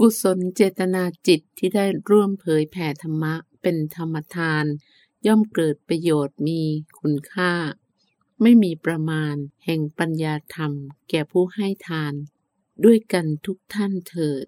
กุศลเจตนาจิตที่ได้ร่วมเผยแผ่ธรรมะเป็นธรรมทาน ย่อมเกิดประโยชน์มีคุณค่า ไม่มีประมาณแห่งปัญญาธรรมแก่ผู้ให้ทาน ด้วยกันทุกท่านเถิด